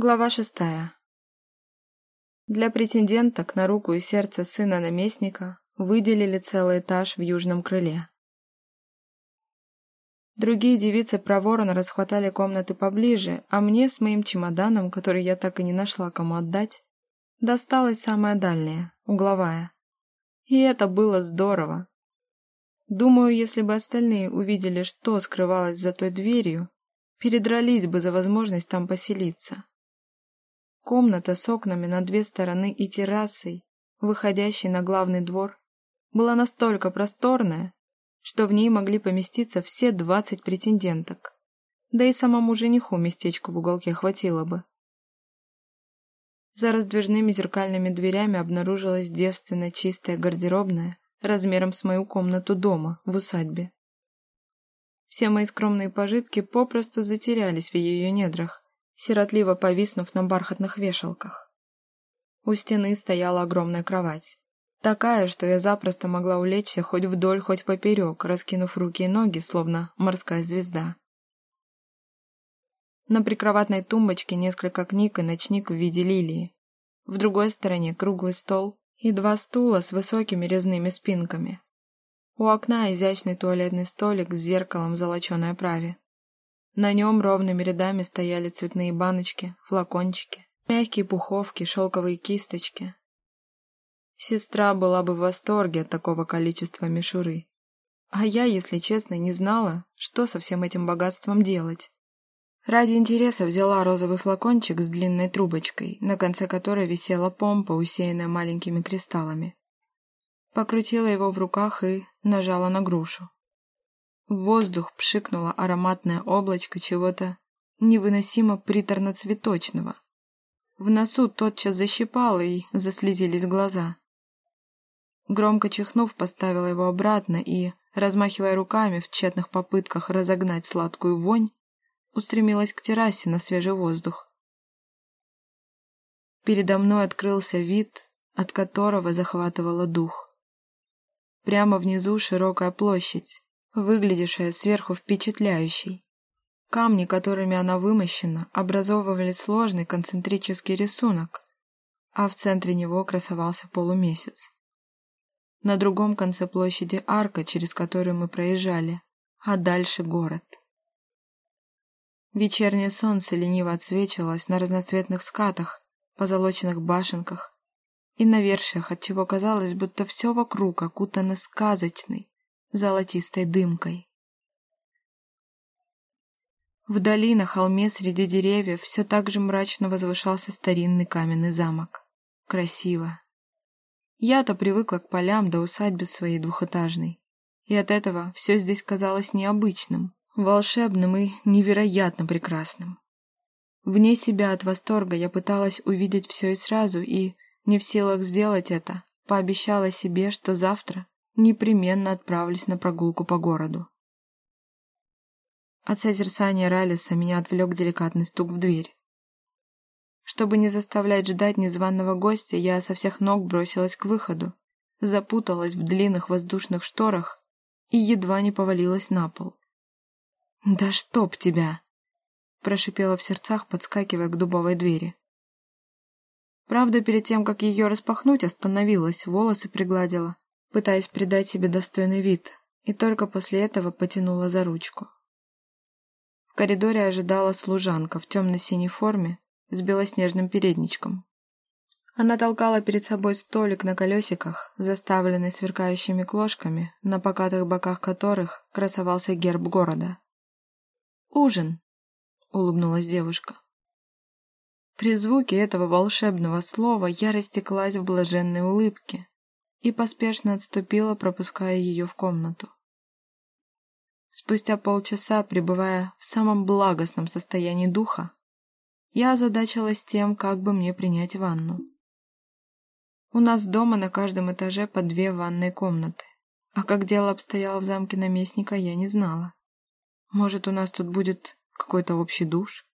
Глава шестая. Для претенденток на руку и сердце сына наместника выделили целый этаж в южном крыле. Другие девицы проворно расхватали комнаты поближе, а мне с моим чемоданом, который я так и не нашла кому отдать, досталась самая дальняя, угловая. И это было здорово. Думаю, если бы остальные увидели, что скрывалось за той дверью, передрались бы за возможность там поселиться. Комната с окнами на две стороны и террасой, выходящей на главный двор, была настолько просторная, что в ней могли поместиться все двадцать претенденток. Да и самому жениху местечко в уголке хватило бы. За раздвижными зеркальными дверями обнаружилась девственно чистая гардеробная размером с мою комнату дома в усадьбе. Все мои скромные пожитки попросту затерялись в ее недрах, сиротливо повиснув на бархатных вешалках. У стены стояла огромная кровать. Такая, что я запросто могла улечься хоть вдоль, хоть поперек, раскинув руки и ноги, словно морская звезда. На прикроватной тумбочке несколько книг и ночник в виде лилии. В другой стороне круглый стол и два стула с высокими резными спинками. У окна изящный туалетный столик с зеркалом в золоченой оправе. На нем ровными рядами стояли цветные баночки, флакончики, мягкие пуховки, шелковые кисточки. Сестра была бы в восторге от такого количества мишуры. А я, если честно, не знала, что со всем этим богатством делать. Ради интереса взяла розовый флакончик с длинной трубочкой, на конце которой висела помпа, усеянная маленькими кристаллами. Покрутила его в руках и нажала на грушу. В воздух пшикнуло ароматное облачко чего-то невыносимо приторно-цветочного. В носу тотчас защипало и заслезились глаза. Громко чихнув, поставила его обратно и, размахивая руками в тщетных попытках разогнать сладкую вонь, устремилась к террасе на свежий воздух. Передо мной открылся вид, от которого захватывало дух. Прямо внизу широкая площадь, выглядевшая сверху впечатляющей. Камни, которыми она вымощена, образовывали сложный концентрический рисунок, а в центре него красовался полумесяц. На другом конце площади арка, через которую мы проезжали, а дальше город. Вечернее солнце лениво отсвечивалось на разноцветных скатах, позолоченных башенках и на вершиях, отчего казалось, будто все вокруг окутано сказочной, золотистой дымкой. Вдали на холме среди деревьев все так же мрачно возвышался старинный каменный замок. Красиво. Я-то привыкла к полям до усадьбы своей двухэтажной, и от этого все здесь казалось необычным, волшебным и невероятно прекрасным. Вне себя от восторга я пыталась увидеть все и сразу, и, не в силах сделать это, пообещала себе, что завтра непременно отправлюсь на прогулку по городу. От созерцания Ралиса меня отвлек деликатный стук в дверь. Чтобы не заставлять ждать незваного гостя, я со всех ног бросилась к выходу, запуталась в длинных воздушных шторах и едва не повалилась на пол. «Да чтоб тебя!» — прошипела в сердцах, подскакивая к дубовой двери. Правда, перед тем, как ее распахнуть, остановилась, волосы пригладила, пытаясь придать себе достойный вид, и только после этого потянула за ручку. В коридоре ожидала служанка в темно-синей форме с белоснежным передничком. Она толкала перед собой столик на колесиках, заставленный сверкающими клошками, на покатых боках которых красовался герб города. «Ужин!» — улыбнулась девушка. При звуке этого волшебного слова я растеклась в блаженной улыбке, и поспешно отступила, пропуская ее в комнату. Спустя полчаса, пребывая в самом благостном состоянии духа, я озадачилась тем, как бы мне принять ванну. У нас дома на каждом этаже по две ванные комнаты, а как дело обстояло в замке наместника, я не знала. Может, у нас тут будет какой-то общий душ?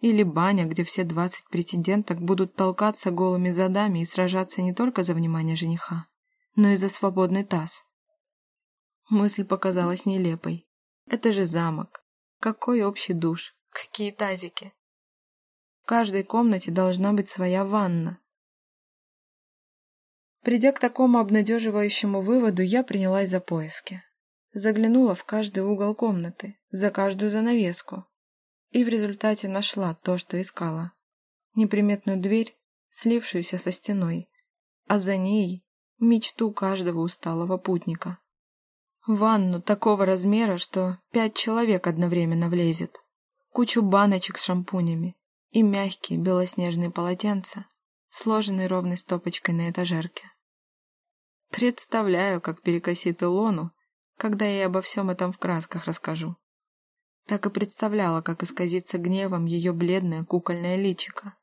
Или баня, где все двадцать претенденток будут толкаться голыми задами и сражаться не только за внимание жениха, но и за свободный таз. Мысль показалась нелепой. Это же замок. Какой общий душ? Какие тазики? В каждой комнате должна быть своя ванна. Придя к такому обнадеживающему выводу, я принялась за поиски. Заглянула в каждый угол комнаты, за каждую занавеску. И в результате нашла то, что искала. Неприметную дверь, слившуюся со стеной, а за ней мечту каждого усталого путника. Ванну такого размера, что пять человек одновременно влезет, кучу баночек с шампунями и мягкие белоснежные полотенца, сложенные ровной стопочкой на этажерке. Представляю, как перекосит Илону, когда я обо всем этом в красках расскажу. Так и представляла, как исказится гневом ее бледное кукольное личико,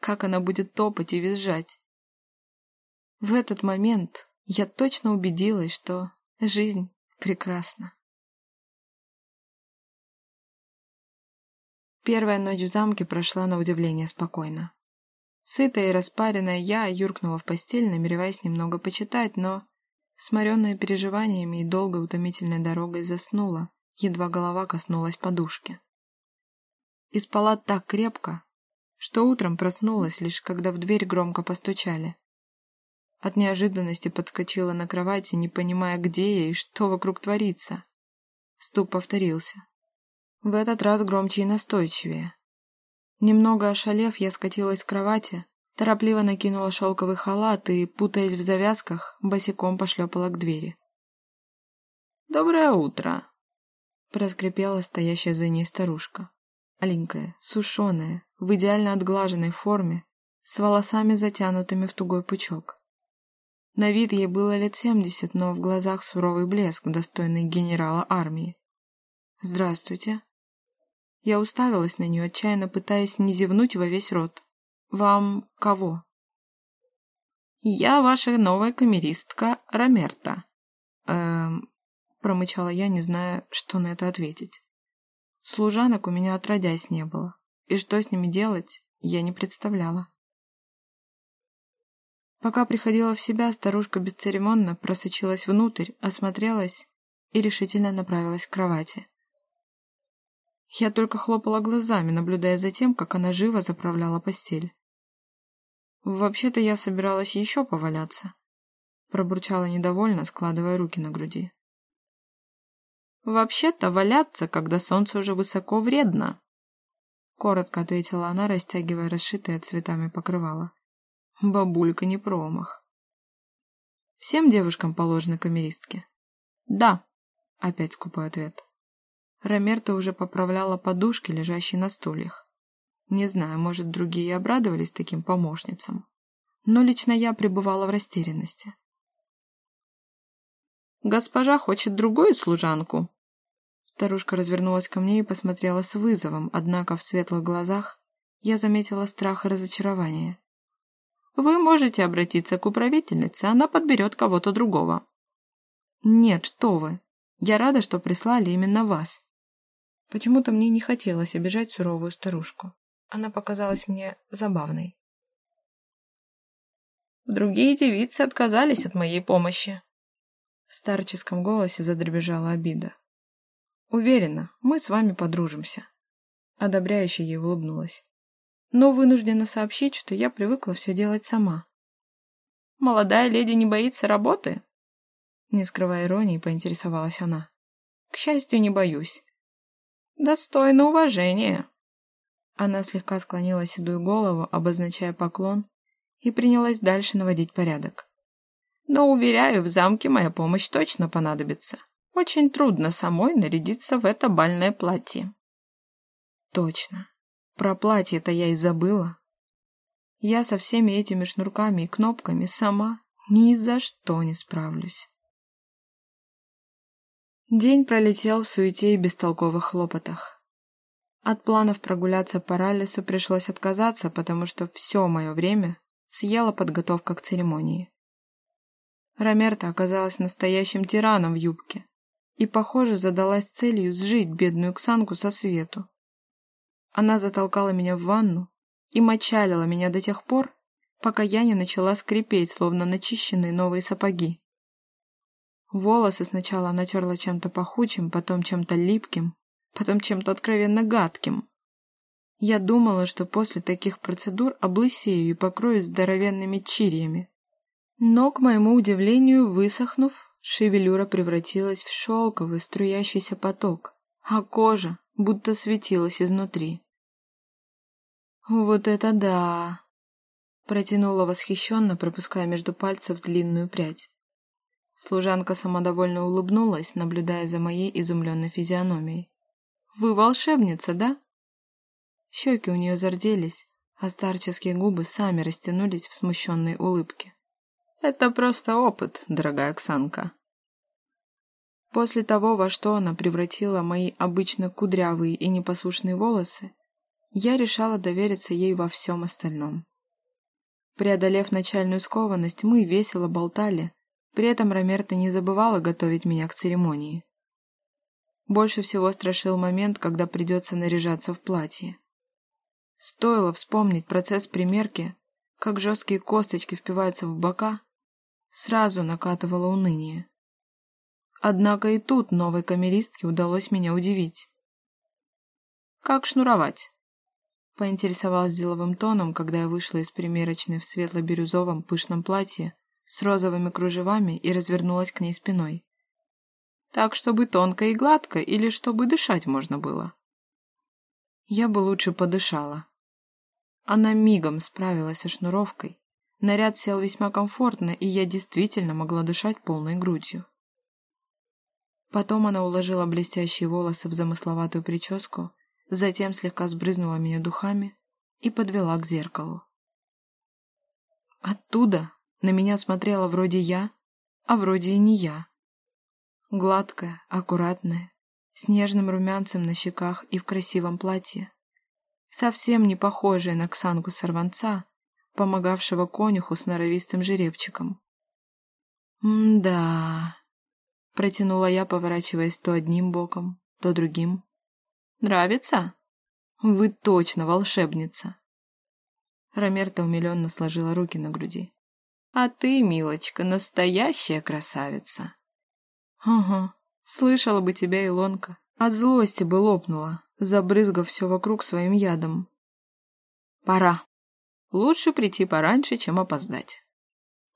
как она будет топать и визжать. В этот момент я точно убедилась, что жизнь прекрасна. Первая ночь в замке прошла на удивление спокойно. Сытая и распаренная я юркнула в постель, намереваясь немного почитать, но, сморенная переживаниями и долгой утомительной дорогой, заснула, едва голова коснулась подушки. И спала так крепко, что утром проснулась, лишь когда в дверь громко постучали. От неожиданности подскочила на кровати, не понимая, где я и что вокруг творится. Стук повторился. В этот раз громче и настойчивее. Немного ошалев, я скатилась с кровати, торопливо накинула шелковый халат и, путаясь в завязках, босиком пошлепала к двери. «Доброе утро!» — проскрипела стоящая за ней старушка. Аленькая, сушеная, в идеально отглаженной форме, с волосами затянутыми в тугой пучок. На вид ей было лет семьдесят, но в глазах суровый блеск, достойный генерала армии. «Здравствуйте». Я уставилась на нее, отчаянно пытаясь не зевнуть во весь рот. «Вам кого?» «Я ваша новая камеристка Ромерта», эм, промычала я, не зная, что на это ответить. Служанок у меня отродясь не было, и что с ними делать, я не представляла. Пока приходила в себя, старушка бесцеремонно просочилась внутрь, осмотрелась и решительно направилась к кровати. Я только хлопала глазами, наблюдая за тем, как она живо заправляла постель. «Вообще-то я собиралась еще поваляться», — пробурчала недовольно, складывая руки на груди. «Вообще-то валяться, когда солнце уже высоко, вредно», — коротко ответила она, растягивая расшитое цветами покрывало. Бабулька не промах. «Всем девушкам положены камеристки?» «Да», — опять скупой ответ. Ромерта уже поправляла подушки, лежащие на стульях. Не знаю, может, другие обрадовались таким помощницам. Но лично я пребывала в растерянности. «Госпожа хочет другую служанку», Старушка развернулась ко мне и посмотрела с вызовом, однако в светлых глазах я заметила страх и разочарование. «Вы можете обратиться к управительнице, она подберет кого-то другого». «Нет, что вы. Я рада, что прислали именно вас». Почему-то мне не хотелось обижать суровую старушку. Она показалась мне забавной. «Другие девицы отказались от моей помощи». В старческом голосе задребежала обида. Уверена, мы с вами подружимся. Одобряюще ей улыбнулась. Но вынуждена сообщить, что я привыкла все делать сама. Молодая леди не боится работы? Не скрывая иронии, поинтересовалась она. К счастью, не боюсь. Достойно уважения. Она слегка склонила седую голову, обозначая поклон, и принялась дальше наводить порядок. Но, уверяю, в замке моя помощь точно понадобится. Очень трудно самой нарядиться в это бальное платье. Точно. Про платье-то я и забыла. Я со всеми этими шнурками и кнопками сама ни за что не справлюсь. День пролетел в суете и бестолковых хлопотах. От планов прогуляться по Раллису пришлось отказаться, потому что все мое время съела подготовка к церемонии. Ромерта оказалась настоящим тираном в юбке, и, похоже, задалась целью сжить бедную Ксанку со свету. Она затолкала меня в ванну и мочалила меня до тех пор, пока я не начала скрипеть, словно начищенные новые сапоги. Волосы сначала натерла чем-то пахучим, потом чем-то липким, потом чем-то откровенно гадким. Я думала, что после таких процедур облысею и покроюсь здоровенными чирьями. Но, к моему удивлению, высохнув, шевелюра превратилась в шелковый струящийся поток, а кожа будто светилась изнутри. «Вот это да!» Протянула восхищенно, пропуская между пальцев длинную прядь. Служанка самодовольно улыбнулась, наблюдая за моей изумленной физиономией. «Вы волшебница, да?» Щеки у нее зарделись, а старческие губы сами растянулись в смущенной улыбке. «Это просто опыт, дорогая Оксанка». После того, во что она превратила мои обычно кудрявые и непослушные волосы, я решала довериться ей во всем остальном. Преодолев начальную скованность, мы весело болтали, при этом Ромерта не забывала готовить меня к церемонии. Больше всего страшил момент, когда придется наряжаться в платье. Стоило вспомнить процесс примерки, как жесткие косточки впиваются в бока, сразу накатывало уныние. Однако и тут новой камеристке удалось меня удивить. «Как шнуровать?» Поинтересовалась деловым тоном, когда я вышла из примерочной в светло-бирюзовом пышном платье с розовыми кружевами и развернулась к ней спиной. Так, чтобы тонко и гладко, или чтобы дышать можно было? Я бы лучше подышала. Она мигом справилась со шнуровкой. Наряд сел весьма комфортно, и я действительно могла дышать полной грудью. Потом она уложила блестящие волосы в замысловатую прическу затем слегка сбрызнула меня духами и подвела к зеркалу. Оттуда на меня смотрела вроде я, а вроде и не я. Гладкая, аккуратная, с нежным румянцем на щеках и в красивом платье. Совсем не похожая на Ксангу сорванца, помогавшего конюху с норовистым жеребчиком. «М-да», — протянула я, поворачиваясь то одним боком, то другим. Нравится? Вы точно волшебница. Ромерта умиленно сложила руки на груди. А ты, милочка, настоящая красавица. Ага, слышала бы тебя, Илонка. От злости бы лопнула, забрызгав все вокруг своим ядом. Пора. Лучше прийти пораньше, чем опоздать.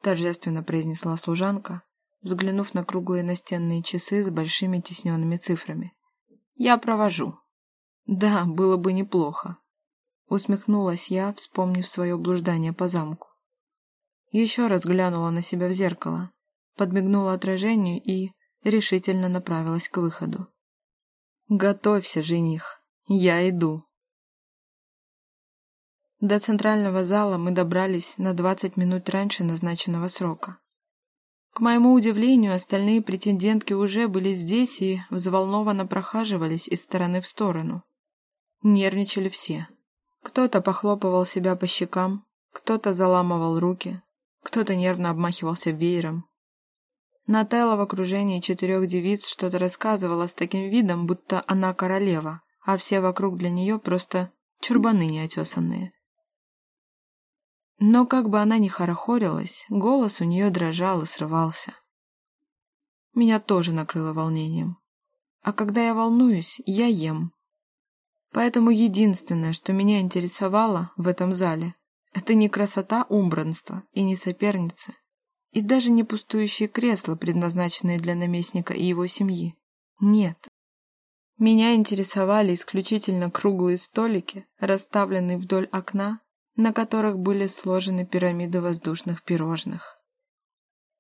Торжественно произнесла служанка, взглянув на круглые настенные часы с большими тисненными цифрами. Я провожу. Да, было бы неплохо. Усмехнулась я, вспомнив свое блуждание по замку. Еще раз глянула на себя в зеркало, подмигнула отражению и решительно направилась к выходу. «Готовься, жених, я иду». До центрального зала мы добрались на двадцать минут раньше назначенного срока. К моему удивлению, остальные претендентки уже были здесь и взволнованно прохаживались из стороны в сторону. Нервничали все. Кто-то похлопывал себя по щекам, кто-то заламывал руки, кто-то нервно обмахивался веером. Нателла в окружении четырех девиц что-то рассказывала с таким видом, будто она королева, а все вокруг для нее просто чурбаны неотесанные. Но как бы она ни хорохорилась, голос у нее дрожал и срывался. Меня тоже накрыло волнением. А когда я волнуюсь, я ем, Поэтому единственное, что меня интересовало в этом зале, это не красота умбранства и не соперницы, и даже не пустующие кресла, предназначенные для наместника и его семьи. Нет. Меня интересовали исключительно круглые столики, расставленные вдоль окна, на которых были сложены пирамиды воздушных пирожных.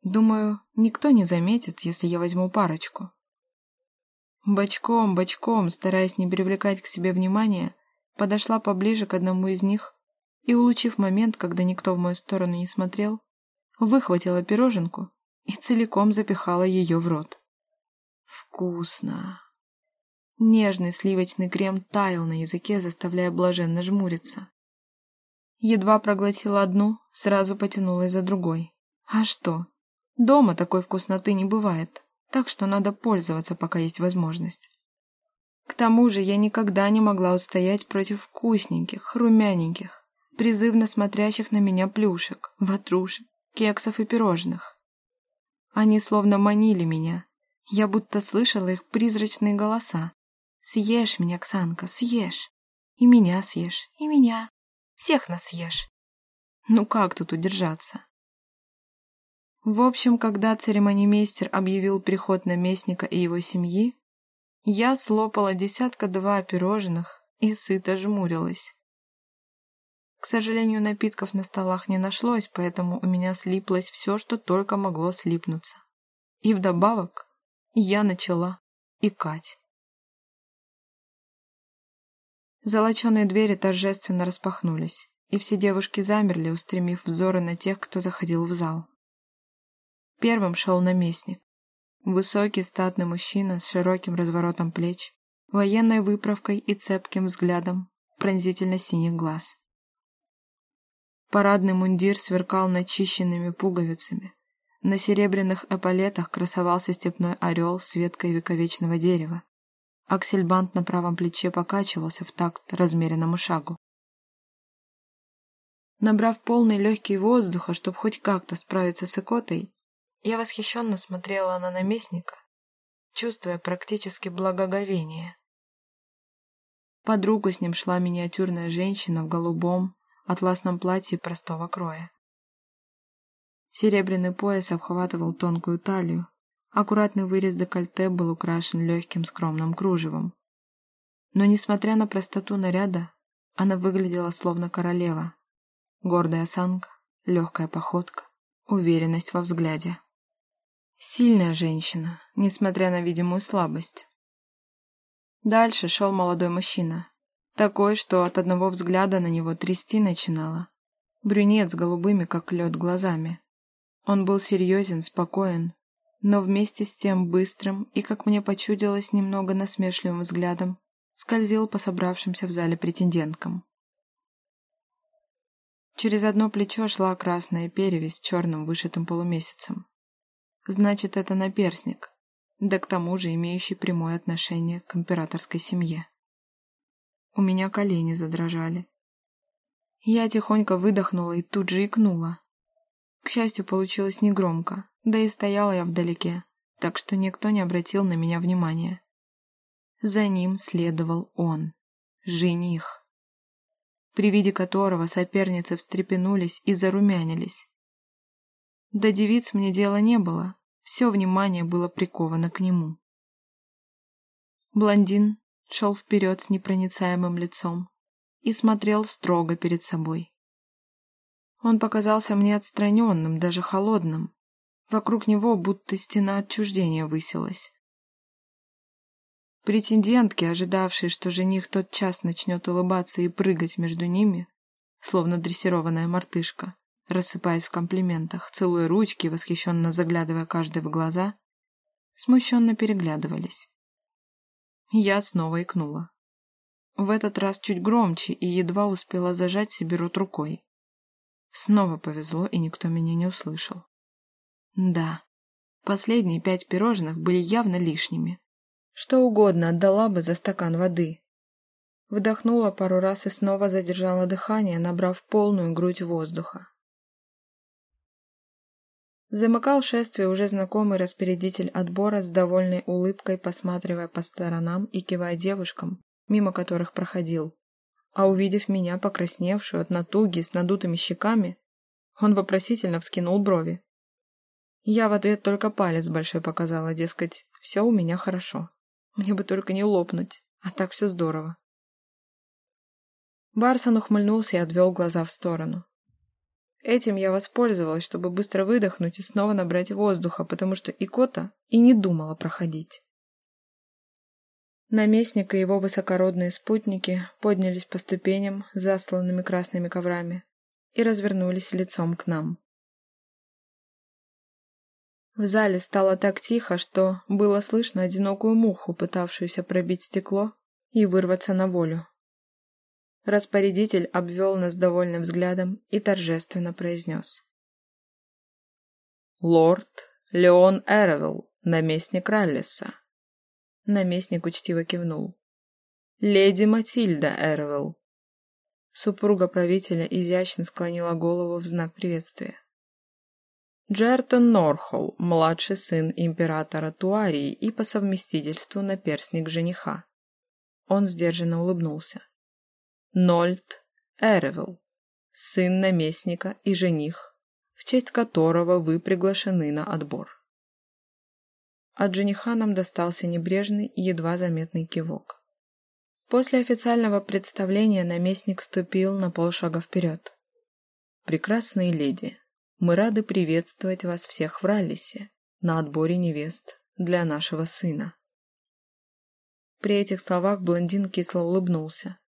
Думаю, никто не заметит, если я возьму парочку. Бочком, бочком, стараясь не привлекать к себе внимания, подошла поближе к одному из них и, улучив момент, когда никто в мою сторону не смотрел, выхватила пироженку и целиком запихала ее в рот. Вкусно! Нежный сливочный крем таял на языке, заставляя блаженно жмуриться. Едва проглотила одну, сразу потянулась за другой. А что? Дома такой вкусноты не бывает так что надо пользоваться, пока есть возможность. К тому же я никогда не могла устоять против вкусненьких, румяненьких, призывно смотрящих на меня плюшек, ватрушек, кексов и пирожных. Они словно манили меня. Я будто слышала их призрачные голоса. «Съешь меня, Ксанка, съешь! И меня съешь, и меня. Всех нас съешь. Ну как тут удержаться? В общем, когда церемонимейстер объявил приход наместника и его семьи, я слопала десятка-два пирожных и сыто жмурилась. К сожалению, напитков на столах не нашлось, поэтому у меня слиплось все, что только могло слипнуться. И вдобавок я начала икать. Золоченые двери торжественно распахнулись, и все девушки замерли, устремив взоры на тех, кто заходил в зал. Первым шел наместник. Высокий статный мужчина с широким разворотом плеч, военной выправкой и цепким взглядом пронзительно синих глаз. Парадный мундир сверкал начищенными пуговицами. На серебряных эполетах красовался степной орел с веткой вековечного дерева. Аксельбант на правом плече покачивался в такт размеренному шагу. Набрав полный легкий воздуха, чтобы хоть как-то справиться с икотой, я восхищенно смотрела на наместника, чувствуя практически благоговение. Под руку с ним шла миниатюрная женщина в голубом, атласном платье простого кроя. Серебряный пояс обхватывал тонкую талию, аккуратный вырез декольте был украшен легким скромным кружевом. Но, несмотря на простоту наряда, она выглядела словно королева. Гордая осанка, легкая походка, уверенность во взгляде. Сильная женщина, несмотря на видимую слабость. Дальше шел молодой мужчина, такой, что от одного взгляда на него трясти начинало. Брюнет с голубыми, как лед, глазами. Он был серьезен, спокоен, но вместе с тем быстрым и, как мне почудилось, немного насмешливым взглядом скользил по собравшимся в зале претенденткам. Через одно плечо шла красная перевязь с черным вышитым полумесяцем. Значит, это наперсник, да к тому же имеющий прямое отношение к императорской семье. У меня колени задрожали. Я тихонько выдохнула и тут же икнула. К счастью, получилось негромко, да и стояла я вдалеке, так что никто не обратил на меня внимания. За ним следовал он, жених, при виде которого соперницы встрепенулись и зарумянились. До девиц мне дела не было, все внимание было приковано к нему. Блондин шел вперед с непроницаемым лицом и смотрел строго перед собой. Он показался мне отстраненным, даже холодным. Вокруг него будто стена отчуждения высилась. Претендентки, ожидавшие, что жених тот час начнет улыбаться и прыгать между ними, словно дрессированная мартышка, рассыпаясь в комплиментах, целуя ручки, восхищенно заглядывая каждой в глаза, смущенно переглядывались. Я снова икнула. В этот раз чуть громче и едва успела зажать себе рот рукой. Снова повезло, и никто меня не услышал. Да, последние пять пирожных были явно лишними. Что угодно отдала бы за стакан воды. Вдохнула пару раз и снова задержала дыхание, набрав полную грудь воздуха. Замыкал шествие уже знакомый распорядитель отбора с довольной улыбкой, посматривая по сторонам и кивая девушкам, мимо которых проходил. А увидев меня, покрасневшую от натуги с надутыми щеками, он вопросительно вскинул брови. Я в ответ только палец большой показала, дескать, все у меня хорошо. Мне бы только не лопнуть, а так все здорово. Барсон ухмыльнулся и отвел глаза в сторону. Этим я воспользовалась, чтобы быстро выдохнуть и снова набрать воздуха, потому что икота и не думала проходить. Наместник и его высокородные спутники поднялись по ступеням, засланными красными коврами, и развернулись лицом к нам. В зале стало так тихо, что было слышно одинокую муху, пытавшуюся пробить стекло и вырваться на волю. Распорядитель обвел нас довольным взглядом и торжественно произнес. «Лорд Леон Эровелл, наместник Раллиса». Наместник учтиво кивнул. «Леди Матильда Эровелл». Супруга правителя изящно склонила голову в знак приветствия. Джертон Норхолл, младший сын императора Туарии и по совместительству наперсник жениха. Он сдержанно улыбнулся. Нольт Эревел, сын наместника и жених, в честь которого вы приглашены на отбор. От жениха нам достался небрежный едва заметный кивок. После официального представления наместник ступил на полшага вперед. «Прекрасные леди, мы рады приветствовать вас всех в Раллисе на отборе невест для нашего сына». При этих словах блондин кисло улыбнулся.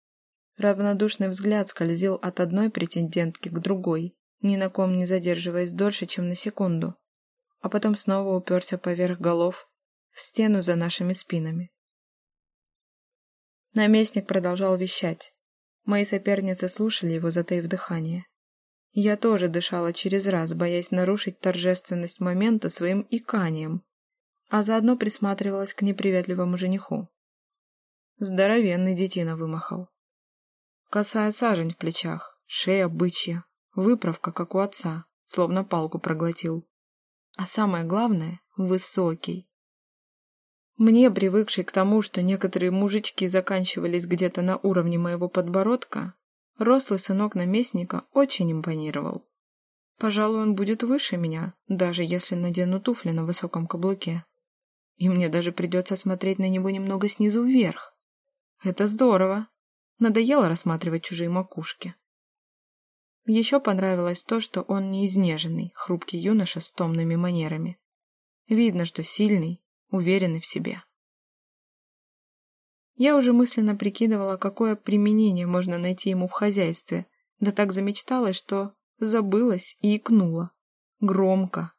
Равнодушный взгляд скользил от одной претендентки к другой, ни на ком не задерживаясь дольше, чем на секунду, а потом снова уперся поверх голов в стену за нашими спинами. Наместник продолжал вещать. Мои соперницы слушали его, затаив дыхание. Я тоже дышала через раз, боясь нарушить торжественность момента своим иканием, а заодно присматривалась к неприветливому жениху. Здоровенный детина вымахал. Косая сажень в плечах, шея бычья, выправка, как у отца, словно палку проглотил. А самое главное — высокий. Мне, привыкший к тому, что некоторые мужички заканчивались где-то на уровне моего подбородка, рослый сынок наместника очень импонировал. Пожалуй, он будет выше меня, даже если надену туфли на высоком каблуке. И мне даже придется смотреть на него немного снизу вверх. Это здорово. Надоело рассматривать чужие макушки. Еще понравилось то, что он не изнеженный, хрупкий юноша с томными манерами. Видно, что сильный, уверенный в себе. Я уже мысленно прикидывала, какое применение можно найти ему в хозяйстве, да так замечталась, что забылась и икнула. Громко.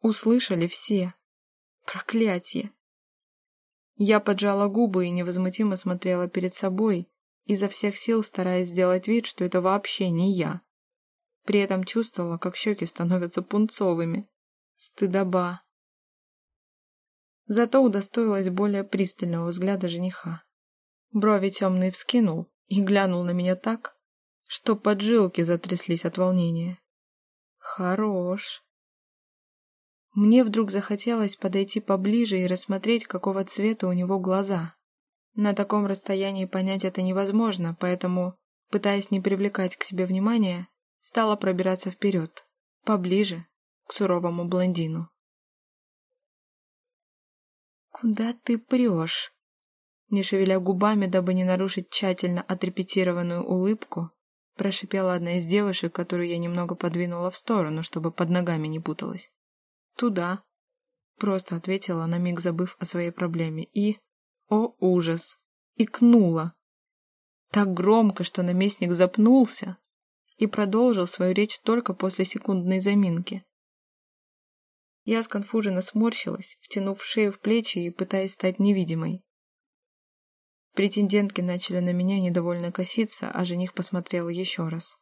Услышали все. Проклятие. Я поджала губы и невозмутимо смотрела перед собой, изо всех сил стараясь сделать вид, что это вообще не я. При этом чувствовала, как щеки становятся пунцовыми. Стыдоба. Зато удостоилась более пристального взгляда жениха. Брови темные вскинул и глянул на меня так, что поджилки затряслись от волнения. Хорош. Мне вдруг захотелось подойти поближе и рассмотреть, какого цвета у него глаза. На таком расстоянии понять это невозможно, поэтому, пытаясь не привлекать к себе внимания, стала пробираться вперед, поближе, к суровому блондину. «Куда ты прешь?» Не шевеля губами, дабы не нарушить тщательно отрепетированную улыбку, прошипела одна из девушек, которую я немного подвинула в сторону, чтобы под ногами не путалась. «Туда», — просто ответила, на миг забыв о своей проблеме, и... О, ужас! Икнула. Так громко, что наместник запнулся и продолжил свою речь только после секундной заминки. Я сконфуженно сморщилась, втянув шею в плечи и пытаясь стать невидимой. Претендентки начали на меня недовольно коситься, а жених посмотрел еще раз.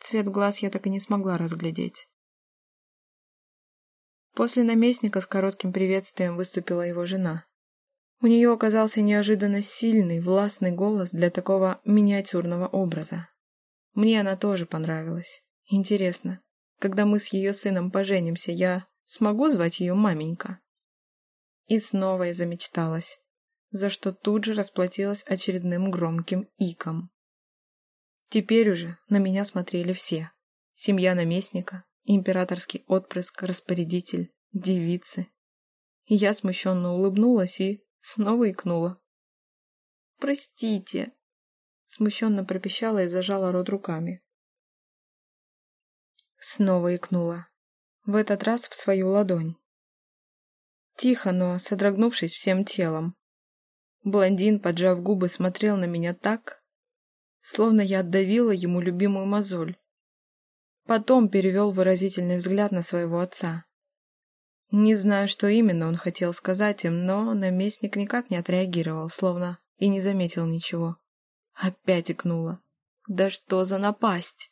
Цвет глаз я так и не смогла разглядеть. После наместника с коротким приветствием выступила его жена. У нее оказался неожиданно сильный, властный голос для такого миниатюрного образа. Мне она тоже понравилась. Интересно, когда мы с ее сыном поженимся, я смогу звать ее маменька? И снова я замечталась, за что тут же расплатилась очередным громким иком. Теперь уже на меня смотрели все. Семья наместника, императорский отпрыск, распорядитель, девицы. Я смущенно улыбнулась и снова икнула. «Простите!» Смущенно пропищала и зажала рот руками. Снова икнула. В этот раз в свою ладонь. Тихо, но содрогнувшись всем телом. Блондин, поджав губы, смотрел на меня так, словно я отдавила ему любимую мозоль. Потом перевел выразительный взгляд на своего отца. Не знаю, что именно он хотел сказать им, но наместник никак не отреагировал, словно и не заметил ничего. Опять икнула. Да что за напасть!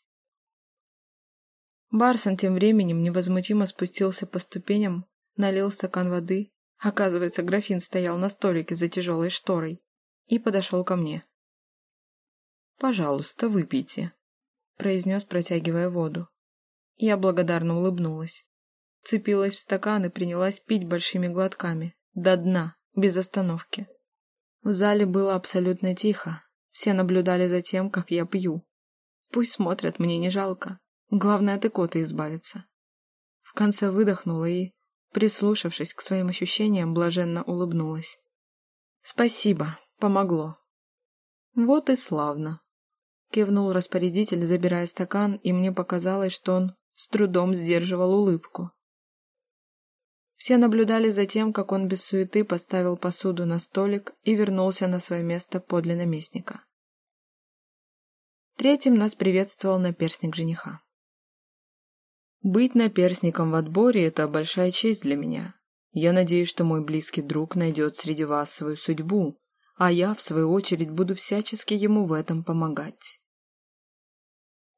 Барсон тем временем невозмутимо спустился по ступеням, налил стакан воды, оказывается, графин стоял на столике за тяжелой шторой, и подошел ко мне. «Пожалуйста, выпейте», произнес, протягивая воду. Я благодарно улыбнулась. Цепилась в стакан и принялась пить большими глотками, до дна, без остановки. В зале было абсолютно тихо, Все наблюдали за тем, как я пью. Пусть смотрят, мне не жалко. Главное от икоты избавиться. В конце выдохнула и, прислушавшись к своим ощущениям, блаженно улыбнулась. «Спасибо, помогло». «Вот и славно», — кивнул распорядитель, забирая стакан, и мне показалось, что он с трудом сдерживал улыбку. Все наблюдали за тем, как он без суеты поставил посуду на столик и вернулся на свое место подле наместника. Третьим нас приветствовал наперсник жениха. «Быть наперсником в отборе — это большая честь для меня. Я надеюсь, что мой близкий друг найдет среди вас свою судьбу, а я, в свою очередь, буду всячески ему в этом помогать».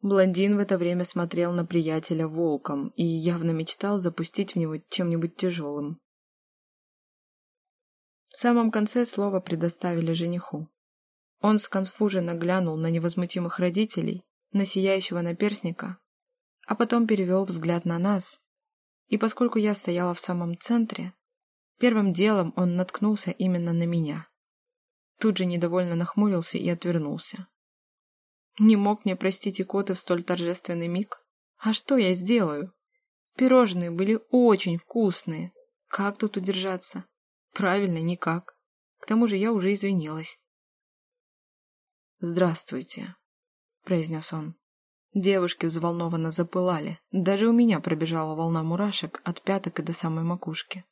Блондин в это время смотрел на приятеля волком и явно мечтал запустить в него чем-нибудь тяжелым. В самом конце слова предоставили жениху. Он сконфуженно глянул на невозмутимых родителей, на сияющего наперсника, а потом перевел взгляд на нас, и поскольку я стояла в самом центре, первым делом он наткнулся именно на меня. Тут же недовольно нахмурился и отвернулся. Не мог мне простить икоты в столь торжественный миг? А что я сделаю? Пирожные были очень вкусные. Как тут удержаться? Правильно, никак. К тому же я уже извинилась. «Здравствуйте», — произнес он. Девушки взволнованно запылали. Даже у меня пробежала волна мурашек от пяток и до самой макушки.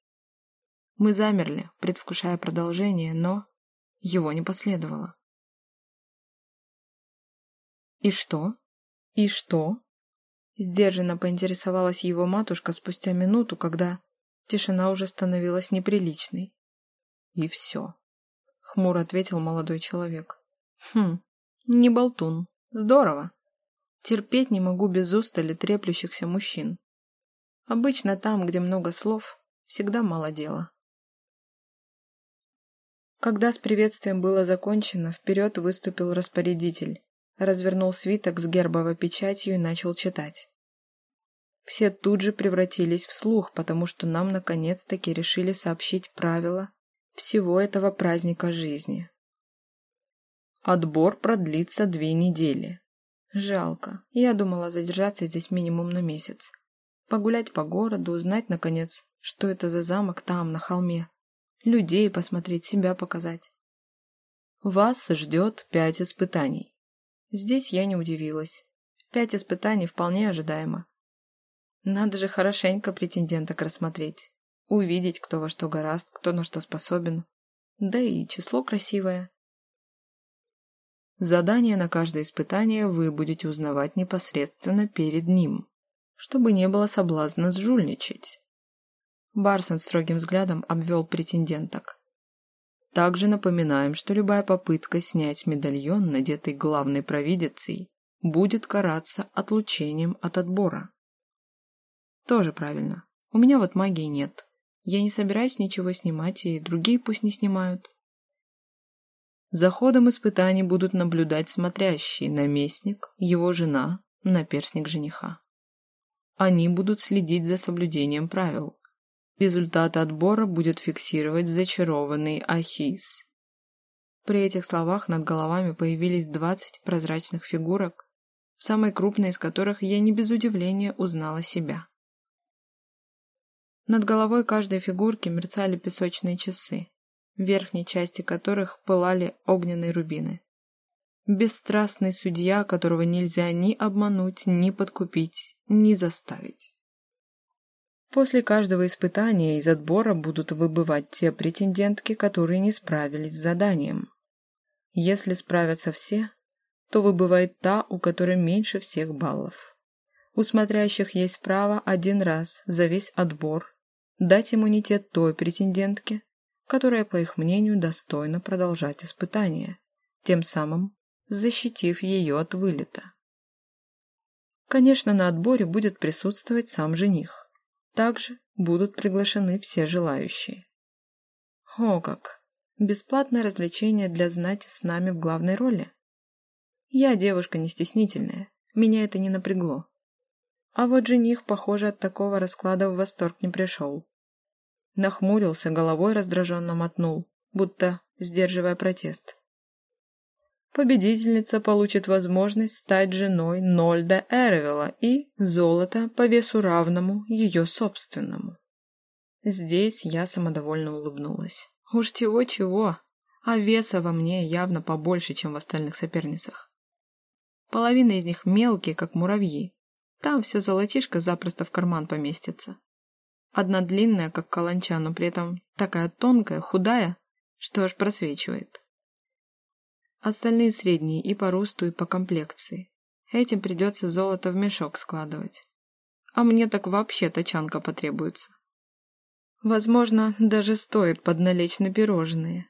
Мы замерли, предвкушая продолжение, но его не последовало. «И что? И что?» Сдержанно поинтересовалась его матушка спустя минуту, когда тишина уже становилась неприличной. «И все», — хмуро ответил молодой человек. «Хм, не болтун. Здорово. Терпеть не могу без устали треплющихся мужчин. Обычно там, где много слов, всегда мало дела». Когда с приветствием было закончено, вперед выступил распорядитель развернул свиток с гербовой печатью и начал читать. Все тут же превратились в слух, потому что нам наконец-таки решили сообщить правила всего этого праздника жизни. Отбор продлится две недели. Жалко. Я думала задержаться здесь минимум на месяц. Погулять по городу, узнать, наконец, что это за замок там, на холме. Людей посмотреть, себя показать. Вас ждет пять испытаний. Здесь я не удивилась. Пять испытаний вполне ожидаемо. Надо же хорошенько претенденток рассмотреть. Увидеть, кто во что гораст, кто на что способен. Да и число красивое. Задание на каждое испытание вы будете узнавать непосредственно перед ним, чтобы не было соблазна сжульничать. Барсон строгим взглядом обвел претенденток. Также напоминаем, что любая попытка снять медальон, надетый главной провидицей, будет караться отлучением от отбора. Тоже правильно. У меня вот магии нет. Я не собираюсь ничего снимать, и другие пусть не снимают. За ходом испытаний будут наблюдать смотрящий наместник, его жена, наперсник жениха. Они будут следить за соблюдением правил. Результаты отбора будет фиксировать зачарованный Ахис. При этих словах над головами появились двадцать прозрачных фигурок, самой крупной из которых я не без удивления узнала себя. Над головой каждой фигурки мерцали песочные часы, в верхней части которых пылали огненные рубины. Бесстрастный судья, которого нельзя ни обмануть, ни подкупить, ни заставить. После каждого испытания из отбора будут выбывать те претендентки, которые не справились с заданием. Если справятся все, то выбывает та, у которой меньше всех баллов. У смотрящих есть право один раз за весь отбор дать иммунитет той претендентке, которая, по их мнению, достойна продолжать испытание, тем самым защитив ее от вылета. Конечно, на отборе будет присутствовать сам жених. Также будут приглашены все желающие. О как! Бесплатное развлечение для знати с нами в главной роли. Я девушка не стеснительная, меня это не напрягло. А вот жених, похоже, от такого расклада в восторг не пришел. Нахмурился, головой раздраженно мотнул, будто сдерживая протест. победительница получит возможность стать женой Нольда Эрвела и золото по весу равному ее собственному. Здесь я самодовольно улыбнулась. Уж чего-чего, а веса во мне явно побольше, чем в остальных соперницах. Половина из них мелкие, как муравьи. Там все золотишко запросто в карман поместится. Одна длинная, как каланча, но при этом такая тонкая, худая, что аж просвечивает. Остальные средние и по росту, и по комплекции. Этим придется золото в мешок складывать. А мне так вообще тачанка потребуется. Возможно, даже стоит подналечь на пирожные.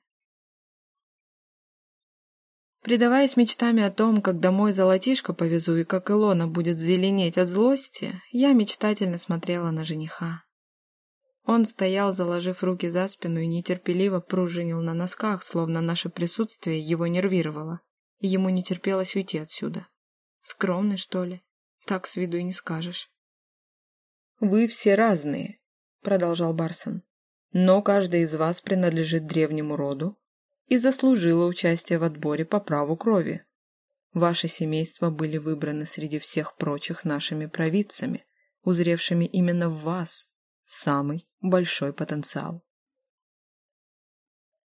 Предаваясь мечтами о том, как домой золотишко повезу и как Илона будет зеленеть от злости, я мечтательно смотрела на жениха. Он стоял, заложив руки за спину и нетерпеливо пружинил на носках, словно наше присутствие его нервировало, ему не терпелось уйти отсюда. Скромный, что ли? Так с виду и не скажешь. «Вы все разные», продолжал Барсон. Но каждый из вас принадлежит древнему роду и заслужила участие в отборе по праву крови. Ваши семейства были выбраны среди всех прочих нашими провидцами, узревшими именно в вас самый большой потенциал.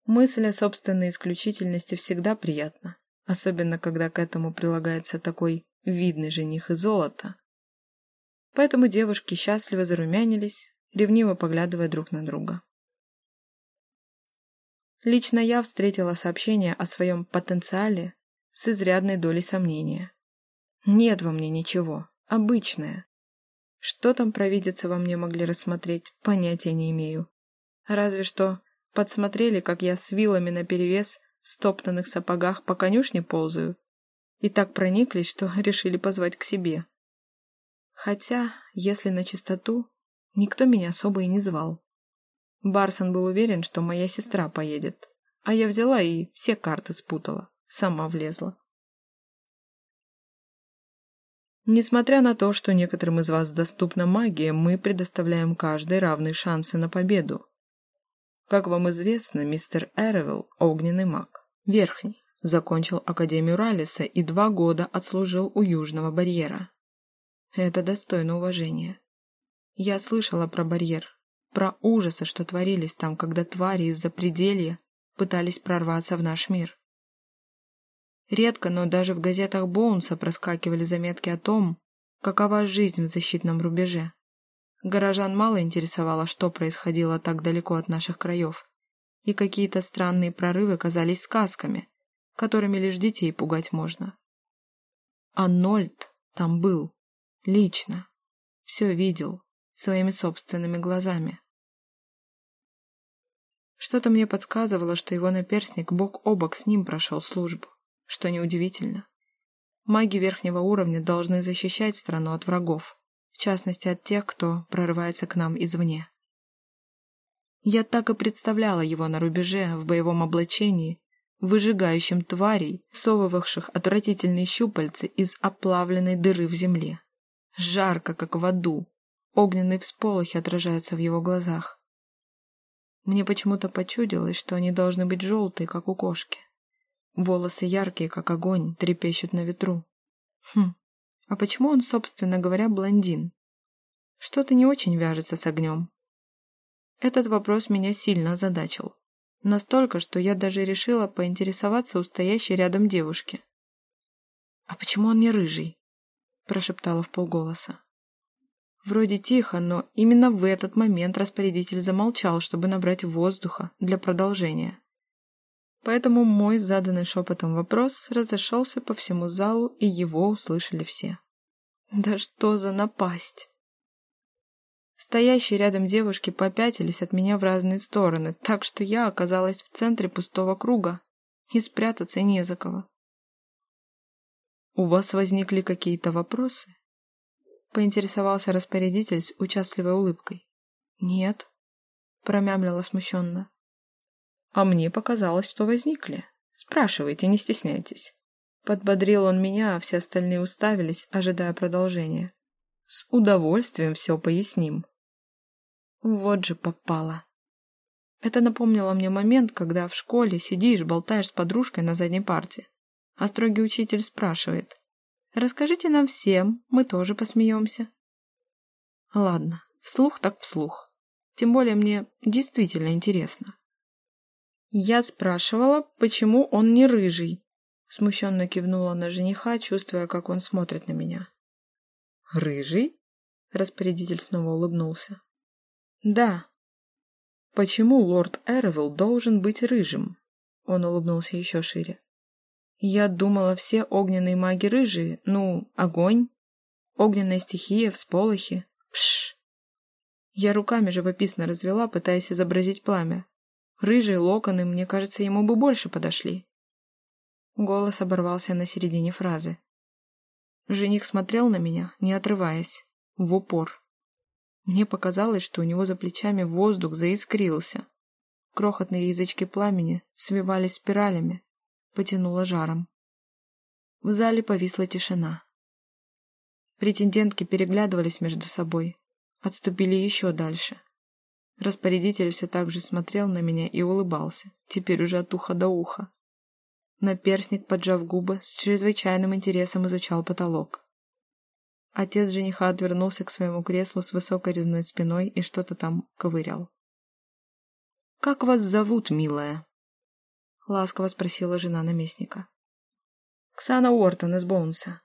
Мысль о собственной исключительности всегда приятна, особенно когда к этому прилагается такой видный жених из золота. Поэтому девушки счастливо зарумянились, ревниво поглядывая друг на друга. Лично я встретила сообщение о своем потенциале с изрядной долей сомнения. Нет во мне ничего, обычное. Что там провидицы во мне могли рассмотреть, понятия не имею. Разве что подсмотрели, как я с вилами наперевес в стоптанных сапогах по конюшне ползаю, и так прониклись, что решили позвать к себе. Хотя, если на чистоту, Никто меня особо и не звал. Барсон был уверен, что моя сестра поедет, а я взяла и все карты спутала, сама влезла. Несмотря на то, что некоторым из вас доступна магия, мы предоставляем каждой равные шансы на победу. Как вам известно, мистер Эревилл – огненный маг. Верхний. Закончил Академию Ралиса и два года отслужил у Южного барьера. Это достойно уважения. Я слышала про барьер, про ужасы, что творились там, когда твари из-за пределья пытались прорваться в наш мир. Редко, но даже в газетах Боунса проскакивали заметки о том, какова жизнь в защитном рубеже. Горожан мало интересовало, что происходило так далеко от наших краев, и какие-то странные прорывы казались сказками, которыми лишь детей пугать можно. А Нольд там был, лично, все видел, своими собственными глазами. Что-то мне подсказывало, что его наперсник бок о бок с ним прошел службу, что неудивительно. Маги верхнего уровня должны защищать страну от врагов, в частности от тех, кто прорывается к нам извне. Я так и представляла его на рубеже в боевом облачении, выжигающим тварей, совывавших отвратительные щупальцы из оплавленной дыры в земле. Жарко, как в аду, Огненные всполохи отражаются в его глазах. Мне почему-то почудилось, что они должны быть желтые, как у кошки. Волосы яркие, как огонь, трепещут на ветру. Хм, а почему он, собственно говоря, блондин? Что-то не очень вяжется с огнем. Этот вопрос меня сильно озадачил. Настолько, что я даже решила поинтересоваться у стоящей рядом девушки. «А почему он не рыжий?» – прошептала в полголоса. Вроде тихо, но именно в этот момент распорядитель замолчал, чтобы набрать воздуха для продолжения. Поэтому мой заданный шепотом вопрос разошелся по всему залу, и его услышали все. Да что за напасть! Стоящие рядом девушки попятились от меня в разные стороны, так что я оказалась в центре пустого круга, и спрятаться не за кого. «У вас возникли какие-то вопросы?» Поинтересовался распорядитель с участливой улыбкой. «Нет», — промямлила смущенно. «А мне показалось, что возникли. Спрашивайте, не стесняйтесь». Подбодрил он меня, а все остальные уставились, ожидая продолжения. «С удовольствием все поясним». Вот же попало. Это напомнило мне момент, когда в школе сидишь, болтаешь с подружкой на задней парте, А строгий учитель спрашивает. Расскажите нам всем, мы тоже посмеемся. Ладно, вслух так вслух. Тем более мне действительно интересно. Я спрашивала, почему он не рыжий. Смущенно кивнула на жениха, чувствуя, как он смотрит на меня. «Рыжий?» Распорядитель снова улыбнулся. «Да». «Почему лорд Эрвилл должен быть рыжим?» Он улыбнулся еще шире. «Я думала, все огненные маги рыжие. Ну, огонь, огненная стихия, всполохи. Пш!» Я руками живописно развела, пытаясь изобразить пламя. Рыжие локоны, мне кажется, ему бы больше подошли. Голос оборвался на середине фразы. Жених смотрел на меня, не отрываясь, в упор. Мне показалось, что у него за плечами воздух заискрился. Крохотные язычки пламени свивались спиралями, потянуло жаром. В зале повисла тишина. Претендентки переглядывались между собой, отступили еще дальше. Распорядитель все так же смотрел на меня и улыбался, теперь уже от уха до уха. Наперсник, поджав губы, с чрезвычайным интересом изучал потолок. Отец жениха отвернулся к своему креслу с высокой резной спиной и что-то там ковырял. «Как вас зовут, милая?» — ласково спросила жена наместника. «Ксана Уортон из Боунса».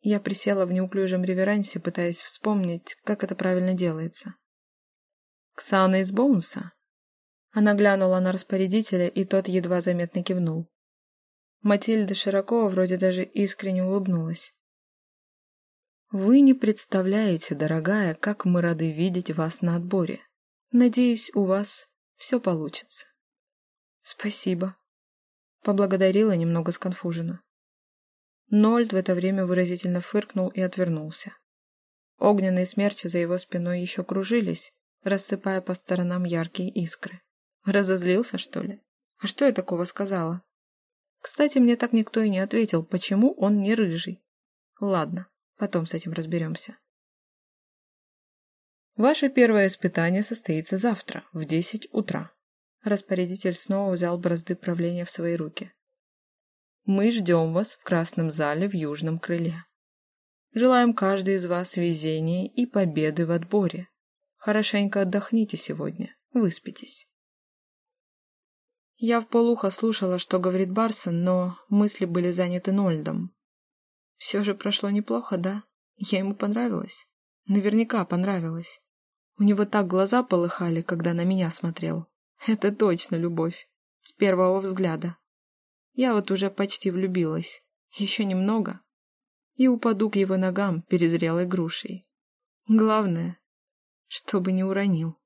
Я присела в неуклюжем реверансе, пытаясь вспомнить, как это правильно делается. «Ксана из Боунса?» Она глянула на распорядителя, и тот едва заметно кивнул. Матильда широко, вроде даже искренне улыбнулась. «Вы не представляете, дорогая, как мы рады видеть вас на отборе. Надеюсь, у вас все получится». «Спасибо», — поблагодарила немного сконфуженно. Нольд в это время выразительно фыркнул и отвернулся. Огненные смерчи за его спиной еще кружились, рассыпая по сторонам яркие искры. Разозлился, что ли? А что я такого сказала? Кстати, мне так никто и не ответил, почему он не рыжий. Ладно, потом с этим разберемся. Ваше первое испытание состоится завтра, в десять утра. Распорядитель снова взял бразды правления в свои руки. Мы ждем вас в красном зале в южном крыле. Желаем каждый из вас везения и победы в отборе. Хорошенько отдохните сегодня, выспитесь. Я в полухо слушала, что говорит Барсон, но мысли были заняты Нольдом. Все же прошло неплохо, да? Я ему понравилась? Наверняка понравилась. У него так глаза полыхали, когда на меня смотрел. Это точно любовь. С первого взгляда. Я вот уже почти влюбилась. Еще немного. И упаду к его ногам перезрелой грушей. Главное, чтобы не уронил.